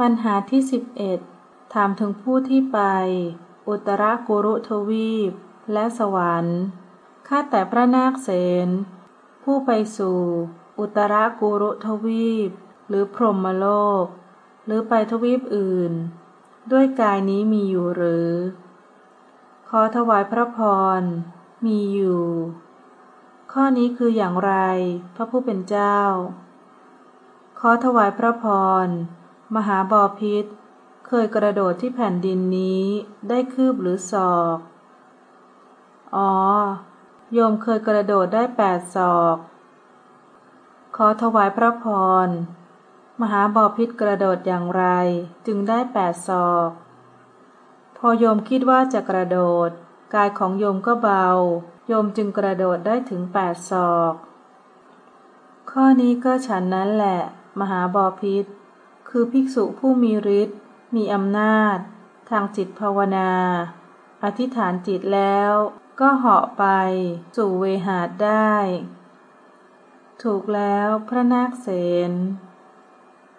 ปัญหาที่สิบเอ็ดถามถึงผู้ที่ไป อุตรากุรุทวีป และสวรรค์ข้าแต่พระนาคเสนผู้ไปสู่ อุตรากุรุทวีป หรือพรหมโลก หรือไปทวีปอื่น ด้วยกายนี้มีอยู่หรือ ขอถวายพระพร มีอยู่ ข้อนี้คืออย่างไร พระผู้เป็นเจ้า ขอถวายพระพร มหาบอพิษ เคยกระโดดที่แผ่นดินนี้ได้คืบหรือศอก อ๋อ โยมเคยกระโดดได้แปดศอก ขอถวายพระพร มหาบอพิษกระโดดอย่างไรจึงได้แปดศอก พอโยมคิดว่าจะกระโดด กายของโยมก็เบา โยมจึงกระโดดได้ถึงแปดศอก ข้อนี้ก็ฉันนั้นแหละ มหาบอพิษ คือภิกษุผู้มีฤทธิ์มีอำนาจ ทางจิตภาวนา อธิษฐานจิตแล้ว ก็เหาะไป สู่เวหาดได้ ถูกแล้วพระนาคเสน